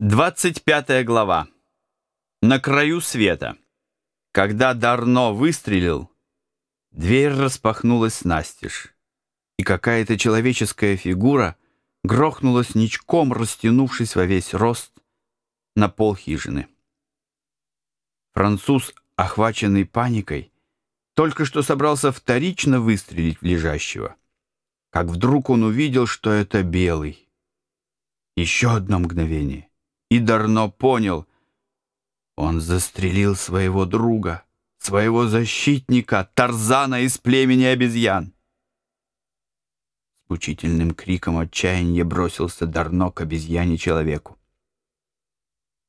25 глава. На краю света. Когда Дарно выстрелил, дверь распахнулась настежь, и какая-то человеческая фигура грохнулась ничком, растянувшись во весь рост на пол хижины. Француз, охваченный паникой, только что собрался вторично выстрелить в лежащего, как вдруг он увидел, что это белый. Еще одно мгновение — и Дарно понял, он застрелил своего друга, своего защитника, Тарзана из племени обезьян. С мучительным криком отчаяния бросился Дарно к обезьяне-человеку.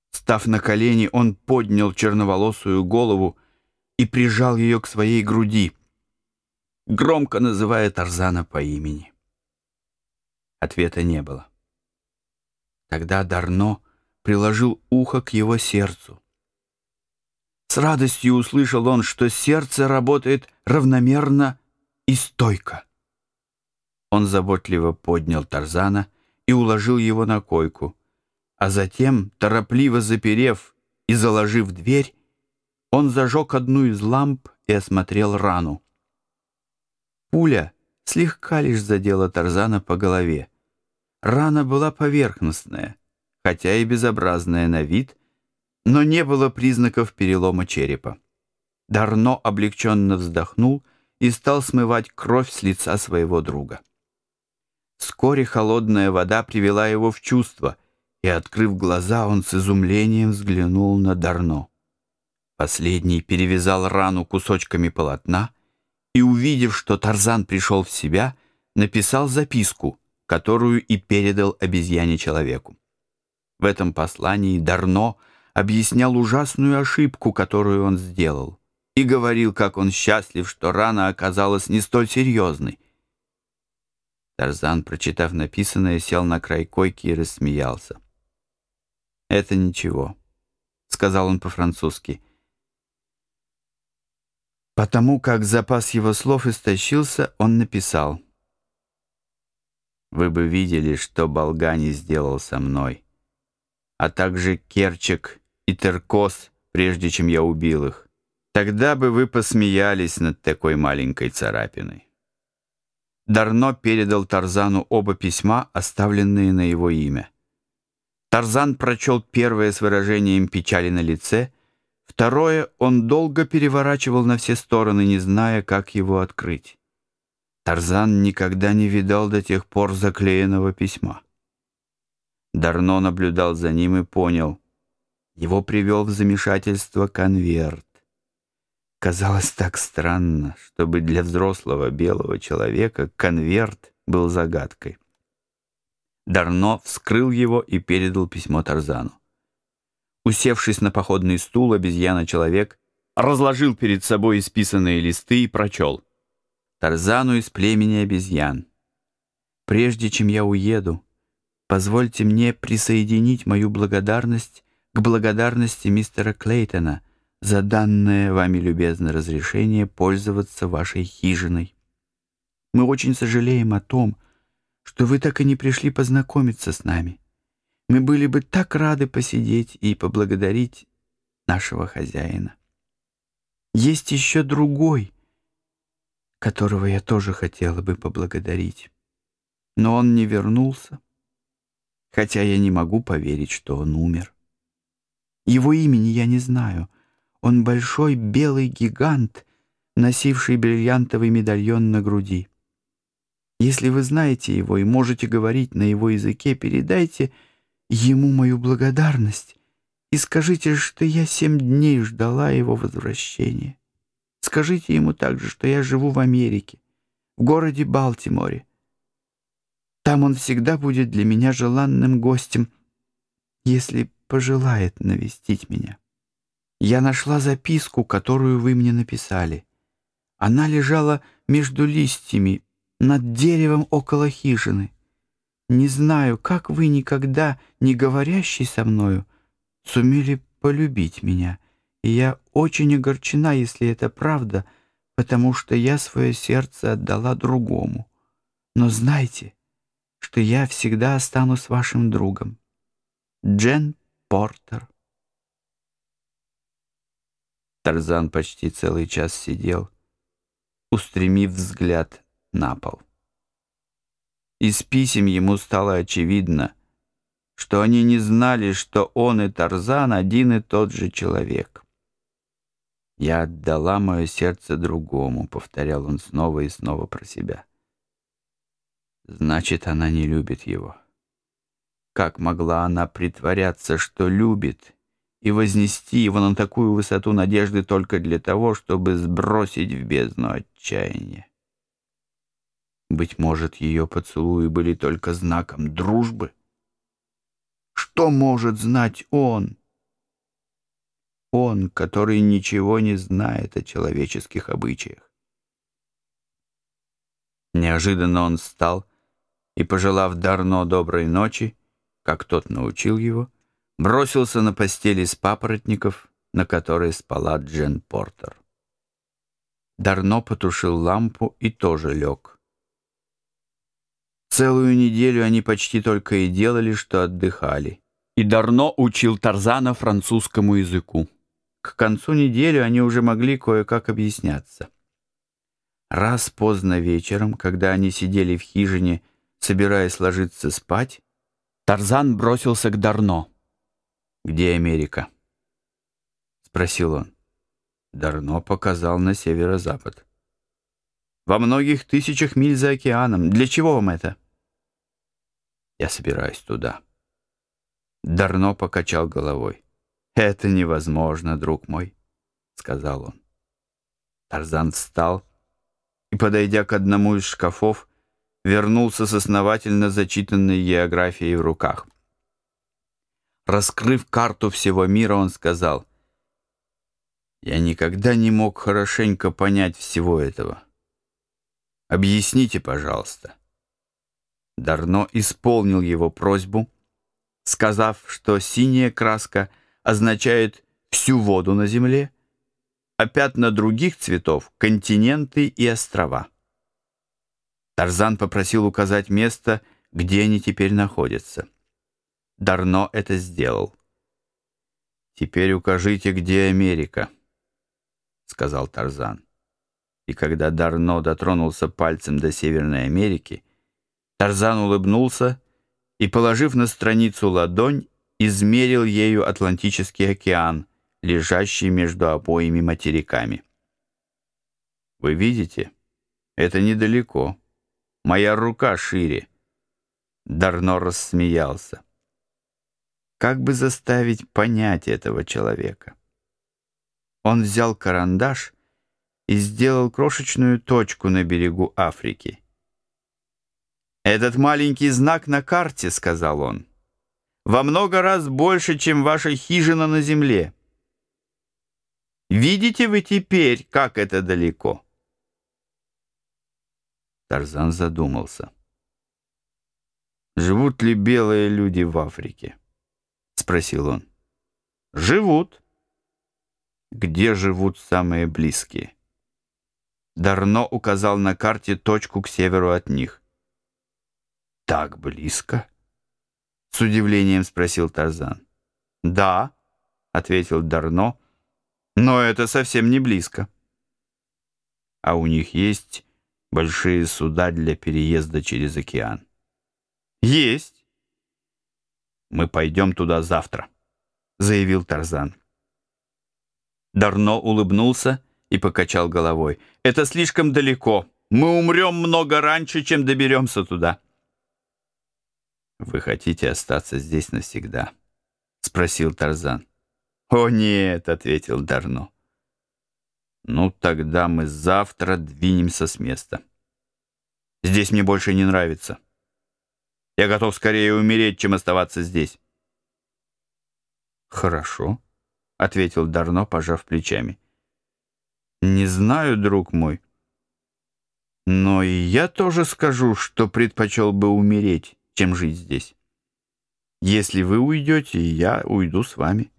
Став на колени, он поднял черноволосую голову и прижал ее к своей груди, громко называя Тарзана по имени. Ответа не было. Тогда Дарно приложил ухо к его сердцу. С радостью услышал он, что сердце работает равномерно и стойко. Он заботливо поднял Тарзана и уложил его на койку, а затем, торопливо заперев и заложив дверь, он зажег одну из ламп и осмотрел рану. Пуля слегка лишь задела Тарзана по голове. Рана была поверхностная — хотя и безобразная на вид, но не было признаков перелома черепа. Дарно облегченно вздохнул и стал смывать кровь с лица своего друга. Вскоре холодная вода привела его в чувство, и, открыв глаза, он с изумлением взглянул на Дарно. Последний перевязал рану кусочками полотна и, увидев, что Тарзан пришел в себя, написал записку, которую и передал обезьяне человеку. В этом послании Дарно объяснял ужасную ошибку, которую он сделал, и говорил, как он счастлив, что рана оказалась не столь серьезной. Тарзан, прочитав написанное, сел на край койки и рассмеялся. «Это ничего», — сказал он по-французски. Потому как запас его слов истощился, он написал. «Вы бы видели, что Болгани сделал со мной» а также Керчик и Теркос, прежде чем я убил их. Тогда бы вы посмеялись над такой маленькой царапиной. Дарно передал Тарзану оба письма, оставленные на его имя. Тарзан прочел первое с выражением печали на лице, второе он долго переворачивал на все стороны, не зная, как его открыть. Тарзан никогда не видал до тех пор заклеенного письма. Дарно наблюдал за ним и понял. Его привел в замешательство конверт. Казалось так странно, чтобы для взрослого белого человека конверт был загадкой. Дарно вскрыл его и передал письмо Тарзану. Усевшись на походный стул, обезьяна-человек разложил перед собой исписанные листы и прочел. Тарзану из племени обезьян. «Прежде чем я уеду, Позвольте мне присоединить мою благодарность к благодарности мистера Клейтона за данное вами любезное разрешение пользоваться вашей хижиной. Мы очень сожалеем о том, что вы так и не пришли познакомиться с нами. Мы были бы так рады посидеть и поблагодарить нашего хозяина. Есть еще другой, которого я тоже хотела бы поблагодарить. Но он не вернулся хотя я не могу поверить, что он умер. Его имени я не знаю. Он большой белый гигант, носивший бриллиантовый медальон на груди. Если вы знаете его и можете говорить на его языке, передайте ему мою благодарность и скажите, что я семь дней ждала его возвращения. Скажите ему также, что я живу в Америке, в городе Балтиморе, там он всегда будет для меня желанным гостем, если пожелает навестить меня. Я нашла записку, которую вы мне написали. Она лежала между листьями над деревом около хижины. Не знаю, как вы, никогда не говорящий со мною, сумели полюбить меня, и я очень огорчена, если это правда, потому что я свое сердце отдала другому. Но знайте, что я всегда останусь вашим другом. Джен Портер. Тарзан почти целый час сидел, устремив взгляд на пол. Из писем ему стало очевидно, что они не знали, что он и Тарзан один и тот же человек. «Я отдала мое сердце другому», — повторял он снова и снова про себя. «Значит, она не любит его». Как могла она притворяться, что любит, и вознести его на такую высоту надежды только для того, чтобы сбросить в бездну отчаяния? Быть может, ее поцелуи были только знаком дружбы? Что может знать он? Он, который ничего не знает о человеческих обычаях. Неожиданно он встал и, пожелав Дарно доброй ночи, как тот научил его, бросился на постели из папоротников, на которой спала Джен Портер. Дарно потушил лампу и тоже лег. Целую неделю они почти только и делали, что отдыхали. И Дарно учил Тарзана французскому языку. К концу недели они уже могли кое-как объясняться. Раз поздно вечером, когда они сидели в хижине, собираясь ложиться спать, Тарзан бросился к Дарно. «Где Америка?» — спросил он. Дарно показал на северо-запад. «Во многих тысячах миль за океаном. Для чего вам это?» «Я собираюсь туда». Дарно покачал головой. «Это невозможно, друг мой», — сказал он. Тарзан встал и, подойдя к одному из шкафов, вернулся с основательно зачитанной географией в руках. Раскрыв карту всего мира, он сказал, «Я никогда не мог хорошенько понять всего этого. Объясните, пожалуйста». Дарно исполнил его просьбу, сказав, что синяя краска означает всю воду на земле, а пятна других цветов — континенты и острова. Тарзан попросил указать место, где они теперь находятся. Дарно это сделал. «Теперь укажите, где Америка», — сказал Тарзан. И когда Дарно дотронулся пальцем до Северной Америки, Тарзан улыбнулся и, положив на страницу ладонь, измерил ею Атлантический океан, лежащий между обоими материками. «Вы видите? Это недалеко», Моя рука шире. Дарно рассмеялся. Как бы заставить понять этого человека? Он взял карандаш и сделал крошечную точку на берегу Африки. «Этот маленький знак на карте, — сказал он, — во много раз больше, чем ваша хижина на земле. Видите вы теперь, как это далеко?» Тарзан задумался. «Живут ли белые люди в Африке?» — спросил он. «Живут». «Где живут самые близкие?» Дарно указал на карте точку к северу от них. «Так близко?» — с удивлением спросил Тарзан. «Да», — ответил Дарно, — «но это совсем не близко». «А у них есть большие суда для переезда через океан. Есть. Мы пойдем туда завтра, заявил Тарзан. Дарно улыбнулся и покачал головой. Это слишком далеко. Мы умрем много раньше, чем доберемся туда. Вы хотите остаться здесь навсегда? спросил Тарзан. О нет, ответил Дарно. Ну, тогда мы завтра двинемся с места. Здесь мне больше не нравится. Я готов скорее умереть, чем оставаться здесь. Хорошо, — ответил Дарно, пожав плечами. Не знаю, друг мой, но и я тоже скажу, что предпочел бы умереть, чем жить здесь. Если вы уйдете, я уйду с вами.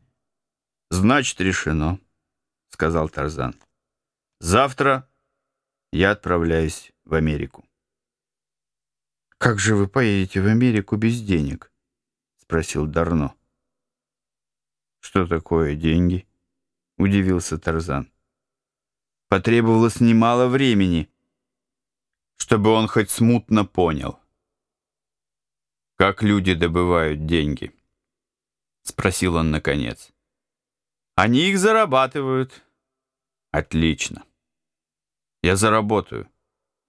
Значит, решено, — сказал Тарзан. Завтра я отправляюсь в Америку. «Как же вы поедете в Америку без денег?» — спросил Дарно. «Что такое деньги?» — удивился Тарзан. Потребовалось немало времени, чтобы он хоть смутно понял. «Как люди добывают деньги?» — спросил он наконец. «Они их зарабатывают». «Отлично. Я заработаю».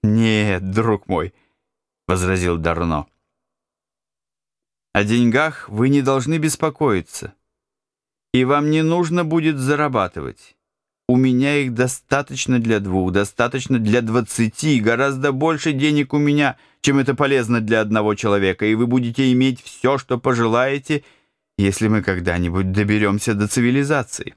«Нет, друг мой», — возразил Дарно. «О деньгах вы не должны беспокоиться, и вам не нужно будет зарабатывать». У меня их достаточно для двух, достаточно для двадцати, гораздо больше денег у меня, чем это полезно для одного человека, и вы будете иметь все, что пожелаете, если мы когда-нибудь доберемся до цивилизации.